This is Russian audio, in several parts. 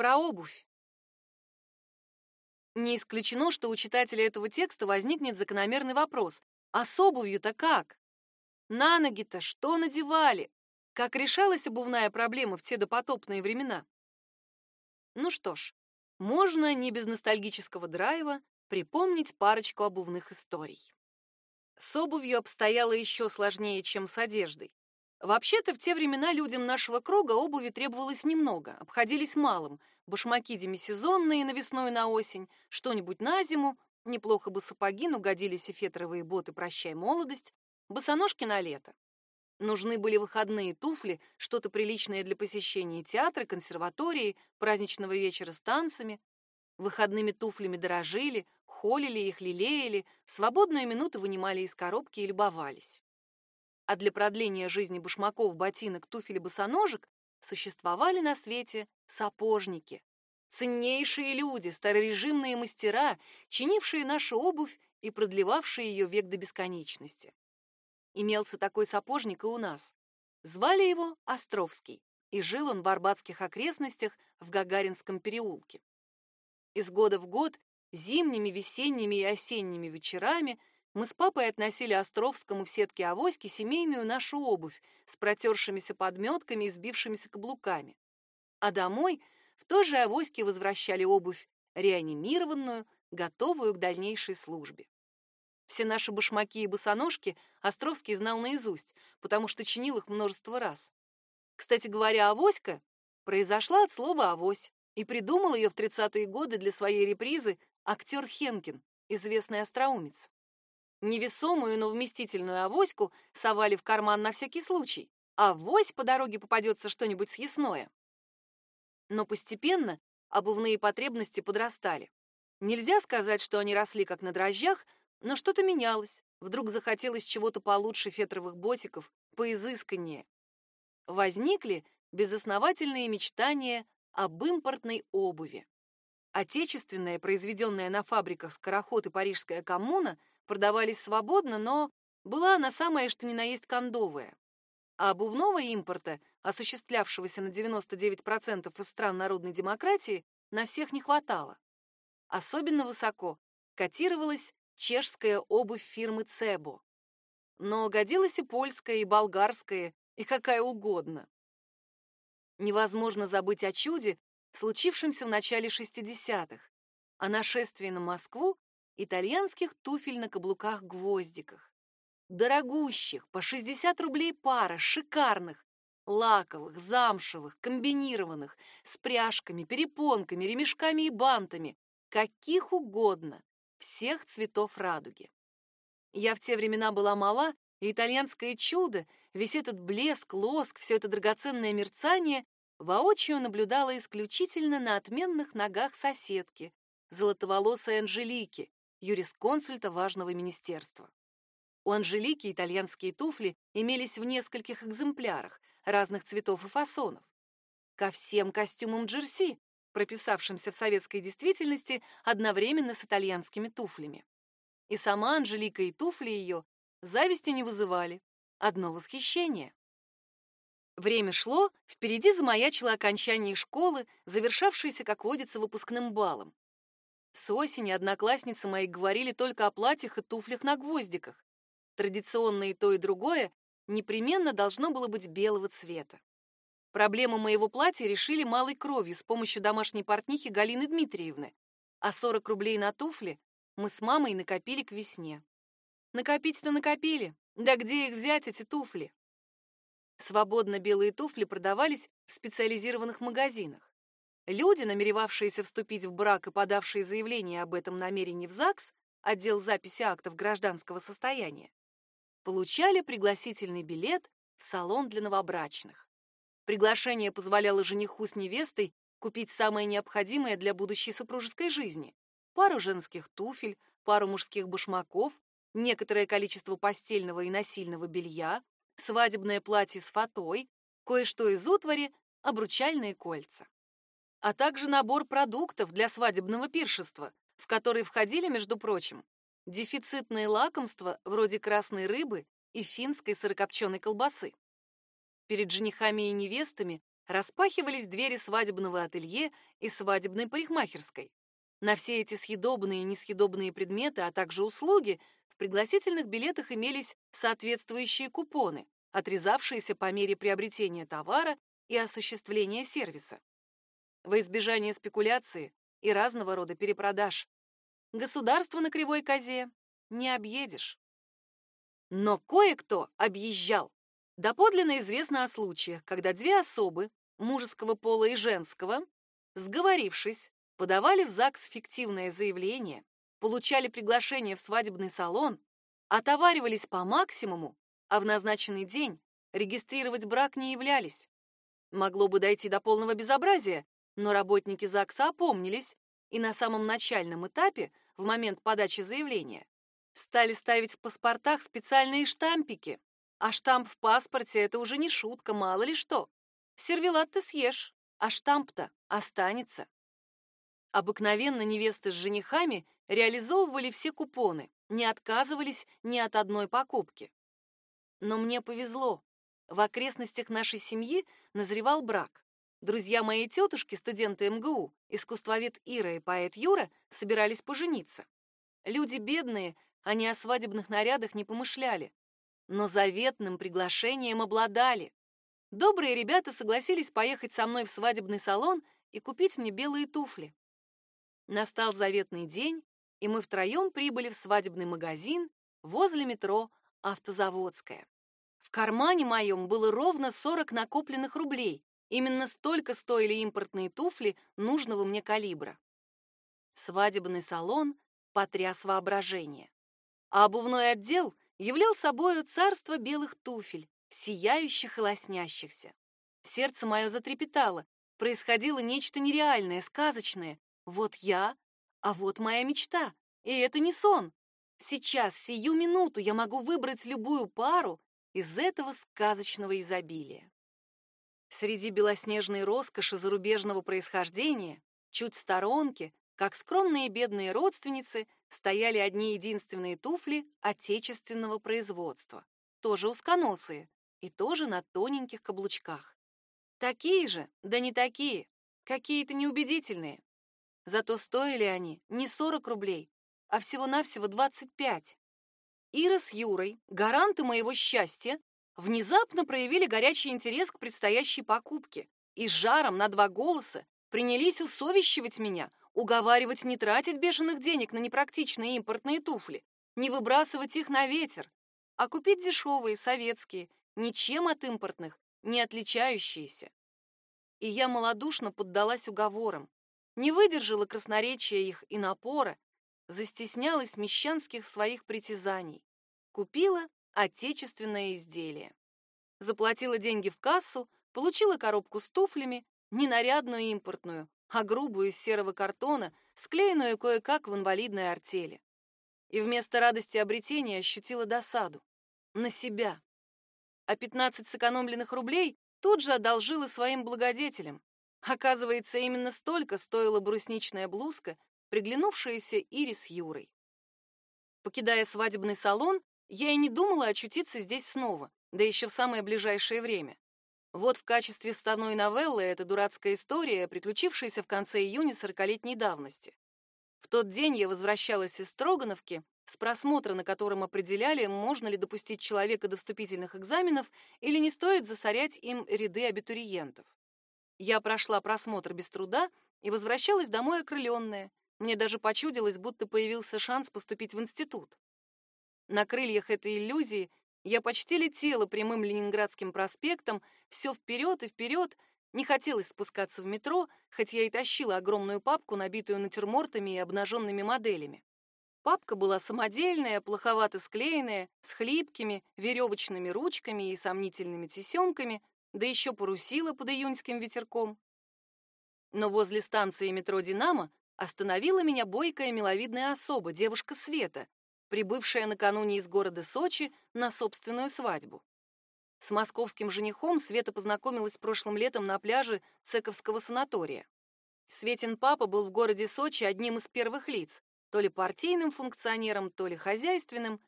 про обувь. Не исключено, что у читателя этого текста возникнет закономерный вопрос: а с обувью-то как? На ноги-то что надевали? Как решалась обувная проблема в те допотопные времена? Ну что ж, можно не без ностальгического драйва припомнить парочку обувных историй. С обувью обстояло еще сложнее, чем с одеждой. Вообще-то в те времена людям нашего круга обуви требовалось немного, обходились малым. Башмаки демисезонные на весну и на осень, что-нибудь на зиму, неплохо бы сапоги, но годились и фетровые боты «Прощай, молодость», босоножки на лето. Нужны были выходные туфли, что-то приличное для посещения театра, консерватории, праздничного вечера с танцами. Выходными туфлями дорожили, холили их, лелеяли, свободную минуту вынимали из коробки и любовались а для продления жизни башмаков, ботинок, туфель и босоножек существовали на свете сапожники. Ценнейшие люди, старорежимные мастера, чинившие нашу обувь и продлевавшие ее век до бесконечности. Имелся такой сапожник и у нас. Звали его Островский, и жил он в арбатских окрестностях в Гагаринском переулке. Из года в год, зимними, весенними и осенними вечерами мы с папой относили Островскому в сетке авоськи семейную нашу обувь с протершимися подметками и сбившимися каблуками. А домой в той же авоське возвращали обувь реанимированную, готовую к дальнейшей службе. Все наши башмаки и босоножки Островский знал наизусть, потому что чинил их множество раз. Кстати говоря, авоська произошла от слова «авось», и придумал ее в 30-е годы для своей репризы актер Хенкин, известный остроумец. Невесомую, но вместительную авоську совали в карман на всякий случай, а вось по дороге попадется что-нибудь съестное. Но постепенно обувные потребности подрастали. Нельзя сказать, что они росли как на дрожжах, но что-то менялось. Вдруг захотелось чего-то получше фетровых ботиков, поизысканнее. Возникли безосновательные мечтания об импортной обуви. Отечественная, произведенная на фабриках скороход и парижская коммуна — продавались свободно, но была она самая что ни на есть кондовая. А обувного импорта, осуществлявшегося на 99% из стран народной демократии, на всех не хватало. Особенно высоко котировалась чешская обувь фирмы Цебо. Но годилась и польская, и болгарская, и какая угодно. Невозможно забыть о чуде, случившемся в начале 60-х, о нашествии на Москву итальянских туфель на каблуках-гвоздиках. Дорогущих, по 60 рублей пара, шикарных, лаковых, замшевых, комбинированных, с пряжками, перепонками, ремешками и бантами, каких угодно, всех цветов радуги. Я в те времена была мала, и итальянское чудо, весь этот блеск, лоск, все это драгоценное мерцание воочию наблюдала исключительно на отменных ногах соседки, золотоволосой Анжелики, юрисконсульта важного министерства. У Анжелики итальянские туфли имелись в нескольких экземплярах, разных цветов и фасонов. Ко всем костюмам джерси, прописавшимся в советской действительности одновременно с итальянскими туфлями. И сама Анжелика и туфли ее зависти не вызывали, одно восхищение. Время шло, впереди замаячило окончание школы, завершавшееся, как водится, выпускным балом. С осени одноклассницы мои говорили только о платьях и туфлях на гвоздиках. Традиционно и то, и другое непременно должно было быть белого цвета. Проблему моего платья решили малой кровью с помощью домашней портнихи Галины Дмитриевны, а 40 рублей на туфли мы с мамой накопили к весне. Накопить-то накопили, да где их взять, эти туфли? Свободно белые туфли продавались в специализированных магазинах. Люди, намеревавшиеся вступить в брак и подавшие заявление об этом намерении в ЗАГС, отдел записи актов гражданского состояния, получали пригласительный билет в салон для новобрачных. Приглашение позволяло жениху с невестой купить самое необходимое для будущей супружеской жизни: пару женских туфель, пару мужских башмаков, некоторое количество постельного и насильного белья, свадебное платье с фатой, кое-что из утвари, обручальные кольца а также набор продуктов для свадебного пиршества, в который входили, между прочим, дефицитные лакомства вроде красной рыбы и финской сырокопченой колбасы. Перед женихами и невестами распахивались двери свадебного ателье и свадебной парикмахерской. На все эти съедобные и несъедобные предметы, а также услуги в пригласительных билетах имелись соответствующие купоны, отрезавшиеся по мере приобретения товара и осуществления сервиса. Во избежание спекуляции и разного рода перепродаж. Государство на кривой козе не объедешь. Но кое-кто объезжал. Доподлинно известно о случаях, когда две особы, мужеского пола и женского, сговорившись, подавали в ЗАГС фиктивное заявление, получали приглашение в свадебный салон, отоваривались по максимуму, а в назначенный день регистрировать брак не являлись. Могло бы дойти до полного безобразия, но работники ЗАГСа опомнились и на самом начальном этапе, в момент подачи заявления, стали ставить в паспортах специальные штампики. А штамп в паспорте — это уже не шутка, мало ли что. Сервелат ты съешь, а штамп-то останется. Обыкновенно невесты с женихами реализовывали все купоны, не отказывались ни от одной покупки. Но мне повезло. В окрестностях нашей семьи назревал брак. Друзья моей тетушки, студенты МГУ, искусствовед Ира и поэт Юра, собирались пожениться. Люди бедные, они о свадебных нарядах не помышляли, но заветным приглашением обладали. Добрые ребята согласились поехать со мной в свадебный салон и купить мне белые туфли. Настал заветный день, и мы втроем прибыли в свадебный магазин возле метро Автозаводская. В кармане моем было ровно 40 накопленных рублей. Именно столько стоили импортные туфли нужного мне калибра. Свадебный салон потряс воображение. А обувной отдел являл собою царство белых туфель, сияющих и лоснящихся. Сердце мое затрепетало. Происходило нечто нереальное, сказочное, вот я, а вот моя мечта. И это не сон. Сейчас, сию минуту, я могу выбрать любую пару из этого сказочного изобилия. Среди белоснежной роскоши зарубежного происхождения, чуть в сторонке, как скромные бедные родственницы, стояли одни единственные туфли отечественного производства, тоже узконосые и тоже на тоненьких каблучках. Такие же, да не такие, какие-то неубедительные. Зато стоили они не 40 рублей, а всего-навсего 25. Ира с Юрой, гаранты моего счастья, внезапно проявили горячий интерес к предстоящей покупке и с жаром на два голоса принялись усовещивать меня, уговаривать не тратить бешеных денег на непрактичные импортные туфли, не выбрасывать их на ветер, а купить дешевые, советские, ничем от импортных, не отличающиеся. И я малодушно поддалась уговорам, не выдержала красноречия их и напора, застеснялась мещанских своих притязаний. Купила отечественное изделие. Заплатила деньги в кассу, получила коробку с туфлями, не нарядную импортную, а грубую из серого картона, склеенную кое-как в инвалидной артели. И вместо радости обретения ощутила досаду. На себя. А 15 сэкономленных рублей тут же одолжила своим благодетелям. Оказывается, именно столько стоила брусничная блузка, приглянувшаяся Ире с Юрой. Покидая свадебный салон, я и не думала очутиться здесь снова, да еще в самое ближайшее время. Вот в качестве вставной новеллы эта дурацкая история, приключившаяся в конце июня сорокалетней давности. В тот день я возвращалась из Строгановки с просмотра, на котором определяли, можно ли допустить человека до вступительных экзаменов или не стоит засорять им ряды абитуриентов. Я прошла просмотр без труда и возвращалась домой окрыленная. Мне даже почудилось, будто появился шанс поступить в институт. На крыльях этой иллюзии я почти летела прямым Ленинградским проспектом, все вперед и вперед. Не хотелось спускаться в метро, хоть я и тащила огромную папку, набитую натюрмортами и обнаженными моделями. Папка была самодельная, плоховато склеенная, с хлипкими, веревочными ручками и сомнительными тесемками, да еще порусила под июньским ветерком. Но возле станции метро «Динамо» остановила меня бойкая миловидная особа, девушка Света, прибывшая накануне из города Сочи на собственную свадьбу. С московским женихом Света познакомилась прошлым летом на пляже Цековского санатория. Светин папа был в городе Сочи одним из первых лиц, то ли партийным функционером, то ли хозяйственным,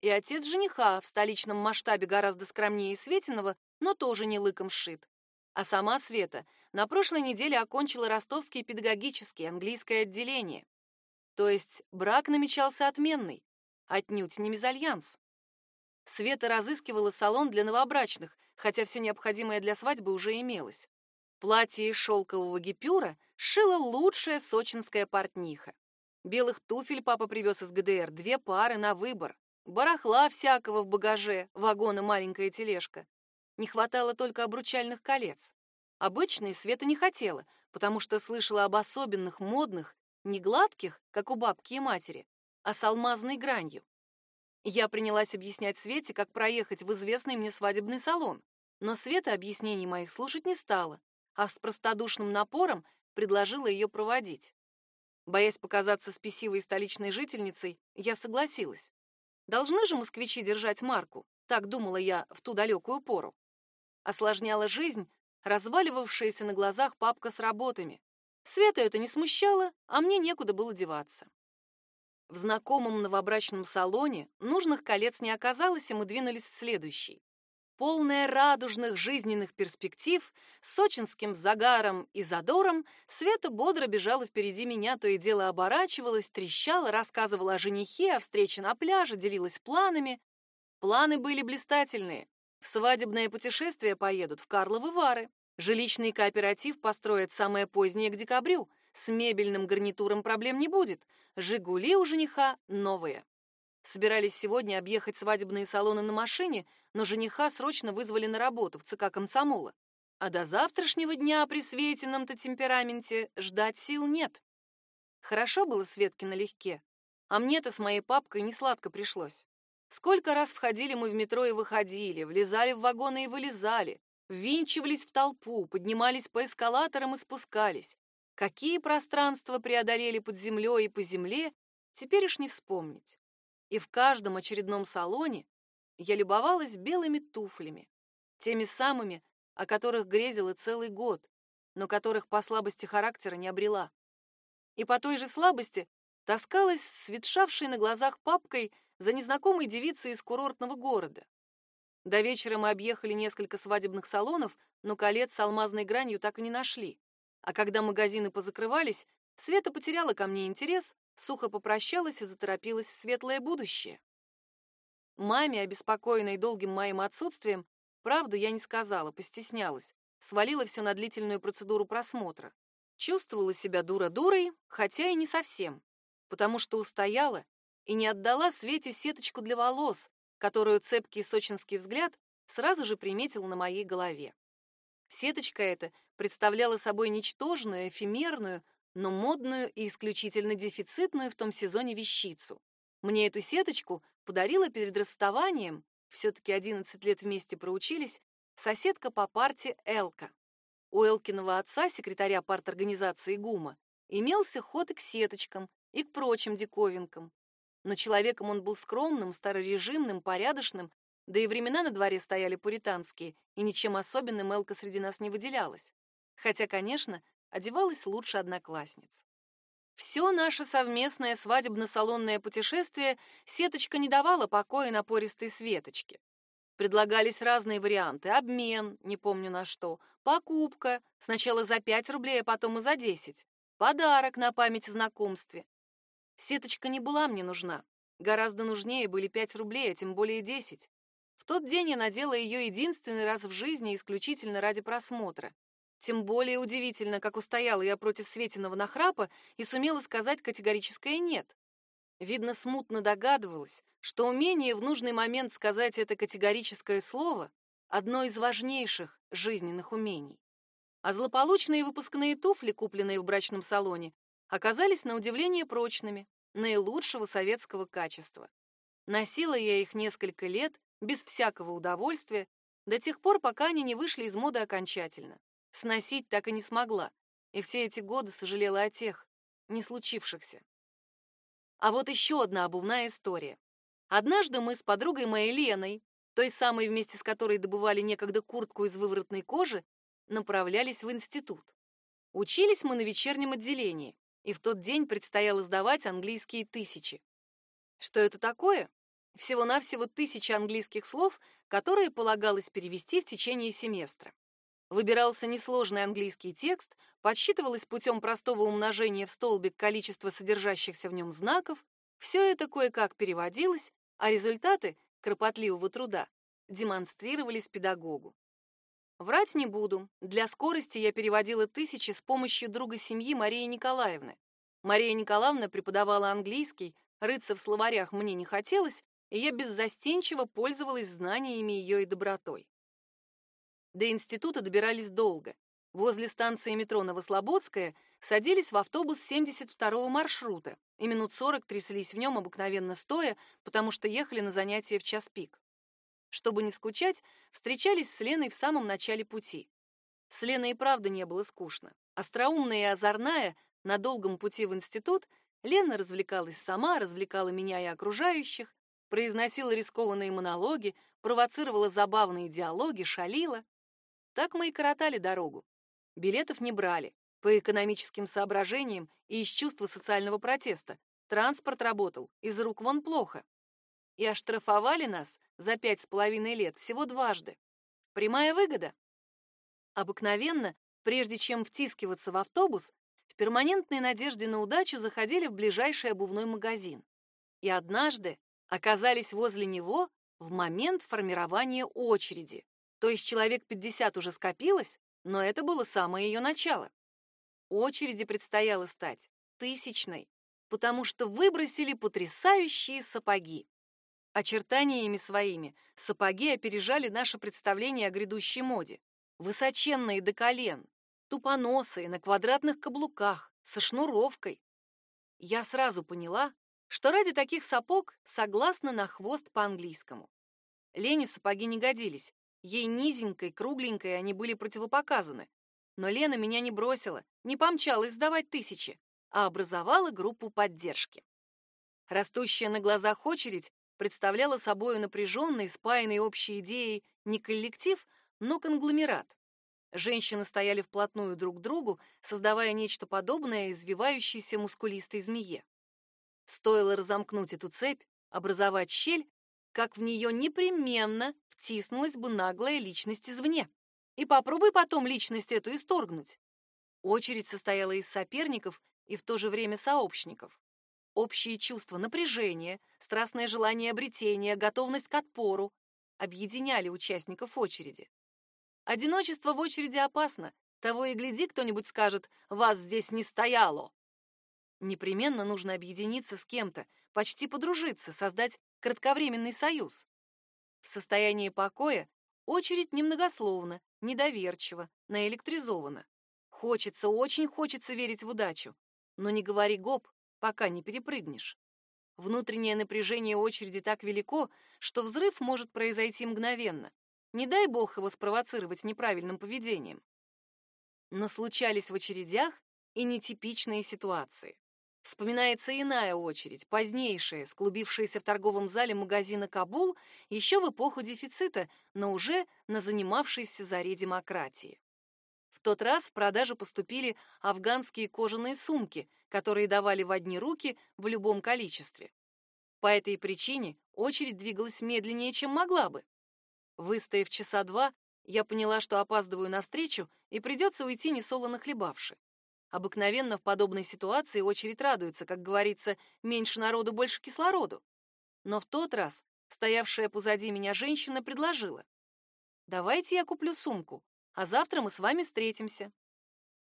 и отец жениха в столичном масштабе гораздо скромнее Светиного но тоже не лыком сшит. А сама Света на прошлой неделе окончила Ростовский педагогический английское отделение. То есть брак намечался отменный, отнюдь не мезальянс. Света разыскивала салон для новобрачных, хотя все необходимое для свадьбы уже имелось. Платье из шелкового гипюра шила лучшая сочинская портниха. Белых туфель папа привез из ГДР, две пары на выбор. Барахла всякого в багаже, вагон и маленькая тележка. Не хватало только обручальных колец. Обычные Света не хотела, потому что слышала об особенных модных, не гладких, как у бабки и матери, а с алмазной гранью. Я принялась объяснять Свете, как проехать в известный мне свадебный салон, но Света объяснений моих слушать не стала, а с простодушным напором предложила ее проводить. Боясь показаться спесивой столичной жительницей, я согласилась. Должны же москвичи держать марку, так думала я в ту далекую пору. Осложняла жизнь разваливавшаяся на глазах папка с работами. Света это не смущало, а мне некуда было деваться. В знакомом новобрачном салоне нужных колец не оказалось, и мы двинулись в следующий. Полная радужных жизненных перспектив, с сочинским загаром и задором, Света бодро бежала впереди меня, то и дело оборачивалась, трещала, рассказывала о женихе, о встрече на пляже, делилась планами. Планы были блистательные. В свадебное путешествие поедут в Карловы Вары. Жилищный кооператив построят самое позднее к декабрю. С мебельным гарнитуром проблем не будет. «Жигули» у жениха новые. Собирались сегодня объехать свадебные салоны на машине, но жениха срочно вызвали на работу в ЦК комсомола. А до завтрашнего дня при Светином-то темпераменте ждать сил нет. Хорошо было Светке налегке, а мне-то с моей папкой не сладко пришлось. Сколько раз входили мы в метро и выходили, влезали в вагоны и вылезали, ввинчивались в толпу, поднимались по эскалаторам и спускались. Какие пространства преодолели под землей и по земле, теперь уж не вспомнить. И в каждом очередном салоне я любовалась белыми туфлями, теми самыми, о которых грезила целый год, но которых по слабости характера не обрела. И по той же слабости таскалась с ветшавшей на глазах папкой за незнакомой девицей из курортного города. До вечера мы объехали несколько свадебных салонов, но колец с алмазной гранью так и не нашли. А когда магазины позакрывались, Света потеряла ко мне интерес, сухо попрощалась и заторопилась в светлое будущее. Маме, обеспокоенной долгим моим отсутствием, правду я не сказала, постеснялась, свалила все на длительную процедуру просмотра. Чувствовала себя дура-дурой, хотя и не совсем, потому что устояла и не отдала Свете сеточку для волос, которую цепкий сочинский взгляд сразу же приметил на моей голове. Сеточка эта представляла собой ничтожную, эфемерную, но модную и исключительно дефицитную в том сезоне вещицу. Мне эту сеточку подарила перед расставанием, все-таки 11 лет вместе проучились, соседка по парте Элка. У Элкиного отца, секретаря парторганизации ГУМа, имелся ход и к сеточкам, и к прочим диковинкам но человеком он был скромным, старорежимным, порядочным, да и времена на дворе стояли пуританские, и ничем особенным Элка среди нас не выделялась. Хотя, конечно, одевалась лучше одноклассниц. Все наше совместное свадебно-салонное путешествие Сеточка не давала покоя напористой Светочке. Предлагались разные варианты: обмен, не помню на что, покупка, сначала за 5 рублей, а потом и за 10, подарок на память о знакомстве. Сеточка не была мне нужна. Гораздо нужнее были пять рублей, а тем более десять. В тот день я надела ее единственный раз в жизни исключительно ради просмотра. Тем более удивительно, как устояла я против Светиного нахрапа и сумела сказать категорическое «нет». Видно, смутно догадывалась, что умение в нужный момент сказать это категорическое слово — одно из важнейших жизненных умений. А злополучные выпускные туфли, купленные в брачном салоне, оказались на удивление прочными, наилучшего советского качества. Носила я их несколько лет без всякого удовольствия, до тех пор, пока они не вышли из моды окончательно. Сносить так и не смогла, и все эти годы сожалела о тех, не случившихся. А вот еще одна обувная история. Однажды мы с подругой моей Леной, той самой, вместе с которой добывали некогда куртку из выворотной кожи, направлялись в институт. Учились мы на вечернем отделении и в тот день предстояло сдавать английские тысячи. Что это такое? Всего-навсего тысяча английских слов, которые полагалось перевести в течение семестра. Выбирался несложный английский текст, подсчитывалось путем простого умножения в столбик количество содержащихся в нем знаков, все это кое-как переводилось, а результаты кропотливого труда демонстрировались педагогу. Врать не буду. Для скорости я переводила тысячи с помощью друга семьи Марии Николаевны. Мария Николаевна преподавала английский, рыться в словарях мне не хотелось, и я беззастенчиво пользовалась знаниями ее и добротой. До института добирались долго. Возле станции метро Новослободская садились в автобус 72-го маршрута и минут 40 тряслись в нем обыкновенно стоя, потому что ехали на занятия в час пик. Чтобы не скучать, встречались с Леной в самом начале пути. С Леной и правда не было скучно. Остроумная и озорная, на долгом пути в институт, Лена развлекалась сама, развлекала меня и окружающих, произносила рискованные монологи, провоцировала забавные диалоги, шалила. Так мы и коротали дорогу. Билетов не брали, по экономическим соображениям и из чувства социального протеста. Транспорт работал из рук вон плохо. И оштрафовали нас за пять с половиной лет всего дважды. Прямая выгода. Обыкновенно, прежде чем втискиваться в автобус, в перманентной надежде на удачу заходили в ближайший обувной магазин. И однажды оказались возле него в момент формирования очереди. То есть человек 50 уже скопилось, но это было самое ее начало. Очереди предстояло стать тысячной, потому что выбросили потрясающие сапоги. Очертаниями своими сапоги опережали наше представление о грядущей моде. Высоченные до колен, тупоносые, на квадратных каблуках, со шнуровкой. Я сразу поняла, что ради таких сапог согласна на хвост по-английскому. Лене сапоги не годились, Ей низенькой, кругленькой они были противопоказаны. Но Лена меня не бросила, не помчалась сдавать тысячи, а образовала группу поддержки. Растущая на глазах очередь представляла собой напряженный, спаянный общей идеей не коллектив, но конгломерат. Женщины стояли вплотную друг к другу, создавая нечто подобное извивающейся мускулистой змее. Стоило разомкнуть эту цепь, образовать щель, как в нее непременно втиснулась бы наглая личность извне. И попробуй потом личность эту исторгнуть. Очередь состояла из соперников и в то же время сообщников. Общие чувства напряжения, страстное желание обретения, готовность к отпору объединяли участников очереди. Одиночество в очереди опасно. Того и гляди, кто-нибудь скажет «Вас здесь не стояло». Непременно нужно объединиться с кем-то, почти подружиться, создать кратковременный союз. В состоянии покоя очередь немногословна, недоверчива, наэлектризована. Хочется, очень хочется верить в удачу, но не говори гоп, пока не перепрыгнешь. Внутреннее напряжение очереди так велико, что взрыв может произойти мгновенно. Не дай бог его спровоцировать неправильным поведением. Но случались в очередях и нетипичные ситуации. Вспоминается иная очередь, позднейшая, склубившаяся в торговом зале магазина «Кабул» еще в эпоху дефицита, но уже на занимавшейся заре демократии. В тот раз в продажу поступили афганские кожаные сумки, которые давали в одни руки в любом количестве. По этой причине очередь двигалась медленнее, чем могла бы. Выстояв часа два, я поняла, что опаздываю на встречу и придется уйти несолоно хлебавши. Обыкновенно в подобной ситуации очередь радуется, как говорится, меньше народу, больше кислороду. Но в тот раз стоявшая позади меня женщина предложила: "Давайте я куплю сумку, а завтра мы с вами встретимся".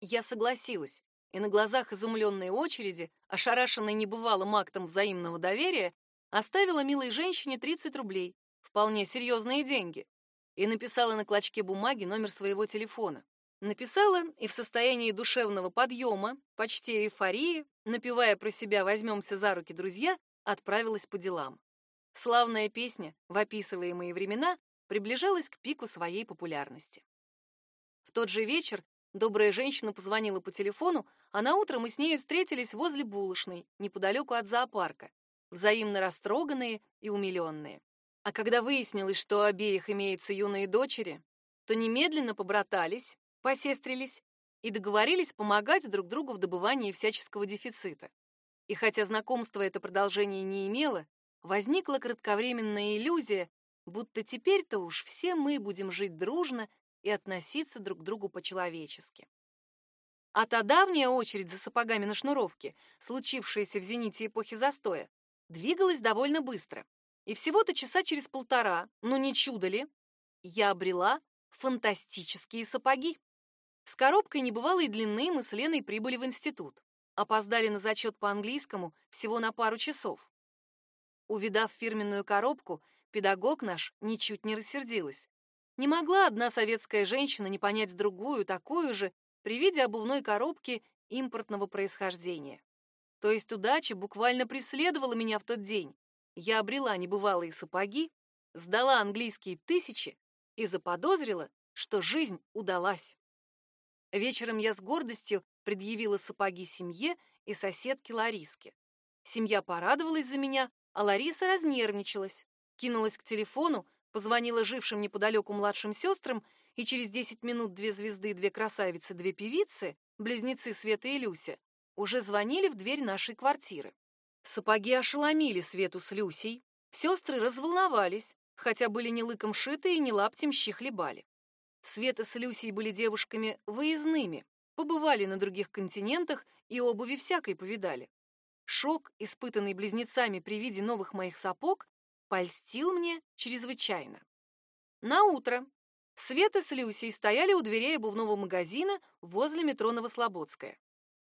Я согласилась, и на глазах изумленной очереди, ошарашенной небывалым актом взаимного доверия, оставила милой женщине 30 рублей, вполне серьезные деньги, и написала на клочке бумаги номер своего телефона. Написала и в состоянии душевного подъема, почти эйфории, напевая про себя «возьмемся за руки, друзья», отправилась по делам. Славная песня в описываемые времена приближалась к пику своей популярности. В тот же вечер добрая женщина позвонила по телефону, а на утро мы с ней встретились возле булочной, неподалеку от зоопарка, взаимно растроганные и умиленные. А когда выяснилось, что у обеих имеются юные дочери, то немедленно побратались посестрились и договорились помогать друг другу в добывании всяческого дефицита. И хотя знакомство это продолжение не имело, возникла кратковременная иллюзия, будто теперь-то уж все мы будем жить дружно и относиться друг к другу по-человечески. А та давняя очередь за сапогами на шнуровке, случившаяся в зените эпохи застоя, двигалась довольно быстро. И всего-то часа через полтора, ну не чудо ли, я обрела фантастические сапоги. С коробкой небывалой длины мы с Леной прибыли в институт. Опоздали на зачет по английскому всего на пару часов. Увидав фирменную коробку, педагог наш ничуть не рассердилась. Не могла одна советская женщина не понять другую, такую же, при виде обувной коробки импортного происхождения. То есть удача буквально преследовала меня в тот день. Я обрела небывалые сапоги, сдала английские тысячи и заподозрила, что жизнь удалась. Вечером я с гордостью предъявила сапоги семье и соседке Лариске. Семья порадовалась за меня, а Лариса разнервничалась, кинулась к телефону, позвонила жившим неподалеку младшим сестрам, и через 10 минут две звезды, две красавицы, две певицы, близнецы Света и Люся, уже звонили в дверь нашей квартиры. Сапоги ошеломили Свету с Люсей, сестры разволновались, хотя были не лыком шиты и не лаптем щи хлебали. Света с Люсей были девушками выездными, побывали на других континентах и обуви всякой повидали. Шок, испытанный близнецами при виде новых моих сапог, польстил мне чрезвычайно. На утро Света с Люсей стояли у дверей обувного магазина возле метро Новослободская.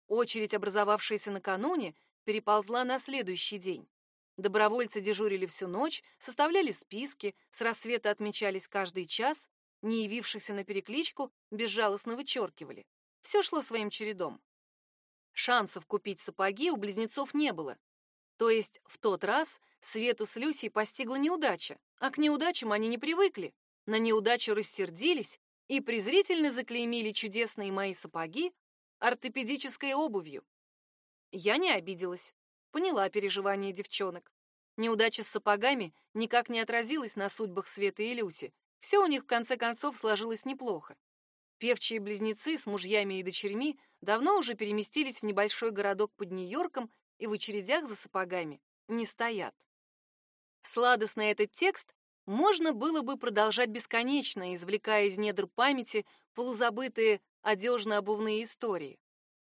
Очередь, образовавшаяся накануне, переползла на следующий день. Добровольцы дежурили всю ночь, составляли списки, с рассвета отмечались каждый час, не явившихся на перекличку безжалостно вычеркивали. Все шло своим чередом. Шансов купить сапоги у близнецов не было. То есть в тот раз Свету с Люсей постигла неудача, а к неудачам они не привыкли. На неудачу рассердились и презрительно заклеймили чудесные мои сапоги ортопедической обувью. Я не обиделась поняла переживания девчонок. Неудача с сапогами никак не отразилась на судьбах Светы и Люси. Все у них в конце концов сложилось неплохо. Певчие близнецы с мужьями и дочерьми давно уже переместились в небольшой городок под Нью-Йорком и в очередях за сапогами не стоят. Сладостно этот текст можно было бы продолжать бесконечно, извлекая из недр памяти полузабытые одежно-обувные истории.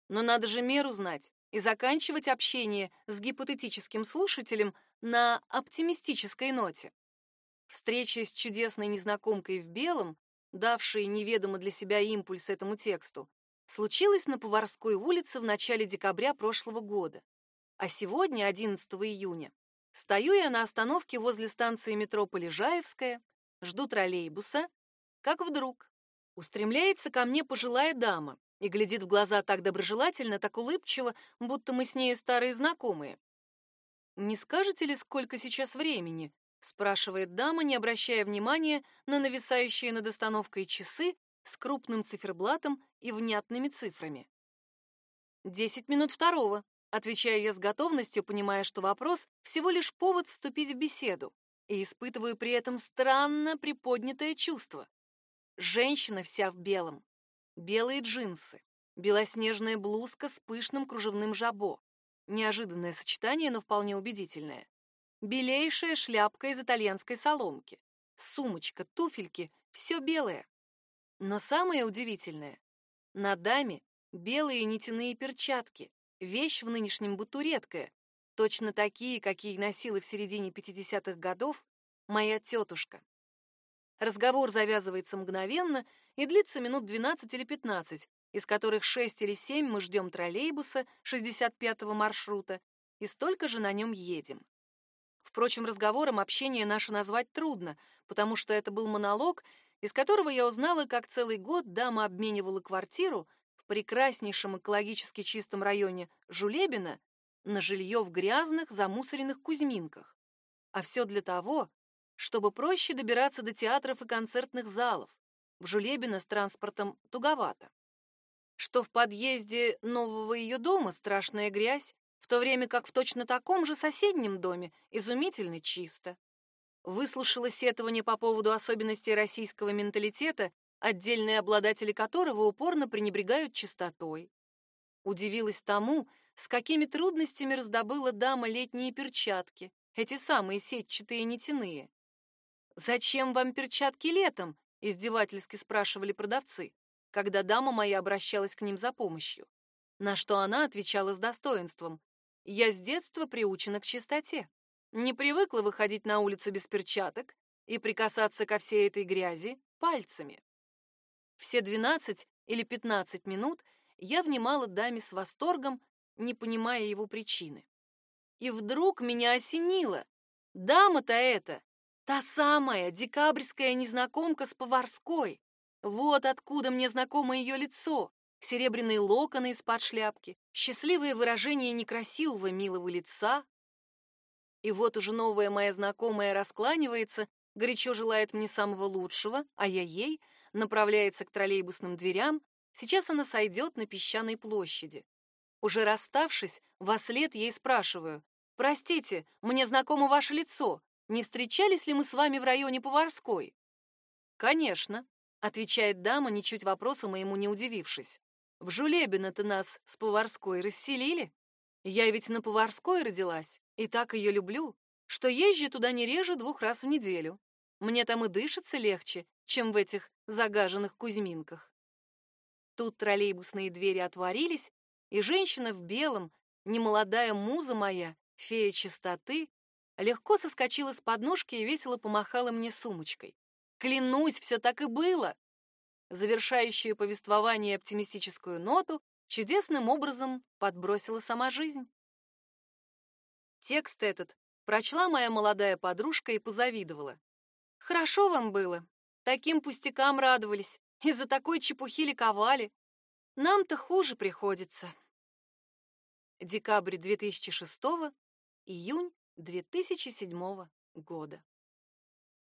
Но надо же меру знать и заканчивать общение с гипотетическим слушателем на оптимистической ноте. Встреча с чудесной незнакомкой в белом, давшей неведомо для себя импульс этому тексту, случилась на Поварской улице в начале декабря прошлого года. А сегодня, 11 июня, стою я на остановке возле станции метро Полежаевская, жду троллейбуса, как вдруг устремляется ко мне пожилая дама и глядит в глаза так доброжелательно, так улыбчиво, будто мы с ней старые знакомые. «Не скажете ли, сколько сейчас времени?» — спрашивает дама, не обращая внимания на нависающие над остановкой часы с крупным циферблатом и внятными цифрами. «Десять минут второго», — отвечаю я с готовностью, понимая, что вопрос — всего лишь повод вступить в беседу, и испытываю при этом странно приподнятое чувство. Женщина вся в белом, белые джинсы, белоснежная блузка с пышным кружевным жабо. Неожиданное сочетание, но вполне убедительное. Белейшая шляпка из итальянской соломки, сумочка, туфельки — все белое. Но самое удивительное — на даме белые нитяные перчатки, вещь в нынешнем быту редкая, точно такие, какие носила в середине 50-х годов моя тетушка. Разговор завязывается мгновенно, и длится минут 12 или 15, из которых 6 или 7 мы ждем троллейбуса 65-го маршрута и столько же на нем едем. Впрочем, разговором общение наше назвать трудно, потому что это был монолог, из которого я узнала, как целый год дама обменивала квартиру прекраснейшем экологически чистом районе Жулебина на жилье в грязных, замусоренных Кузьминках. А все для того, чтобы проще добираться до театров и концертных залов, в Жулебино с транспортом туговато. Что в подъезде нового ее дома страшная грязь, в то время как в точно таком же соседнем доме изумительно чисто. Выслушала сетование по поводу особенностей российского менталитета, отдельные обладатели которого упорно пренебрегают чистотой. Удивилась тому, с какими трудностями раздобыла дама летние перчатки, эти самые сетчатые нитяные. «Зачем вам перчатки летом?» издевательски спрашивали продавцы, когда дама моя обращалась к ним за помощью. На что она отвечала с достоинством. «Я с детства приучена к чистоте. Не привыкла выходить на улицу без перчаток и прикасаться ко всей этой грязи пальцами». Все 12 или 15 минут я внимала даме с восторгом, не понимая его причины. И вдруг меня осенило. Дама-то эта, та самая декабрьская незнакомка с поварской. Вот откуда мне знакомо ее лицо. Серебряные локоны из-под шляпки, счастливое выражение некрасивого милого лица. И вот уже новая моя знакомая раскланивается, горячо желает мне самого лучшего, а я ей направляется к троллейбусным дверям. Сейчас она сойдет на песчаной площади. Уже расставшись, во след ей спрашиваю: "Простите, мне знакомо ваше лицо. Не встречались ли мы с вами в районе Поварской?" "Конечно", отвечает дама, ничуть вопросу моему не удивившись. В Жулебино-то нас с Поварской расселили. Я ведь на Поварской родилась, и так ее люблю, что езжу туда не реже двух раз в неделю. Мне там и дышится легче, чем в этих загаженных Кузьминках. Тут троллейбусные двери отворились, и женщина в белом, немолодая муза моя, фея чистоты, легко соскочила с подножки и весело помахала мне сумочкой. Клянусь, все так и было. Завершающую повествование оптимистическую ноту чудесным образом подбросила сама жизнь. Текст этот прочла моя молодая подружка и позавидовала. Хорошо вам было. Таким пустякам радовались, из-за такой чепухи ликовали. Нам-то хуже приходится. Декабрь 2006, июнь 2007 года.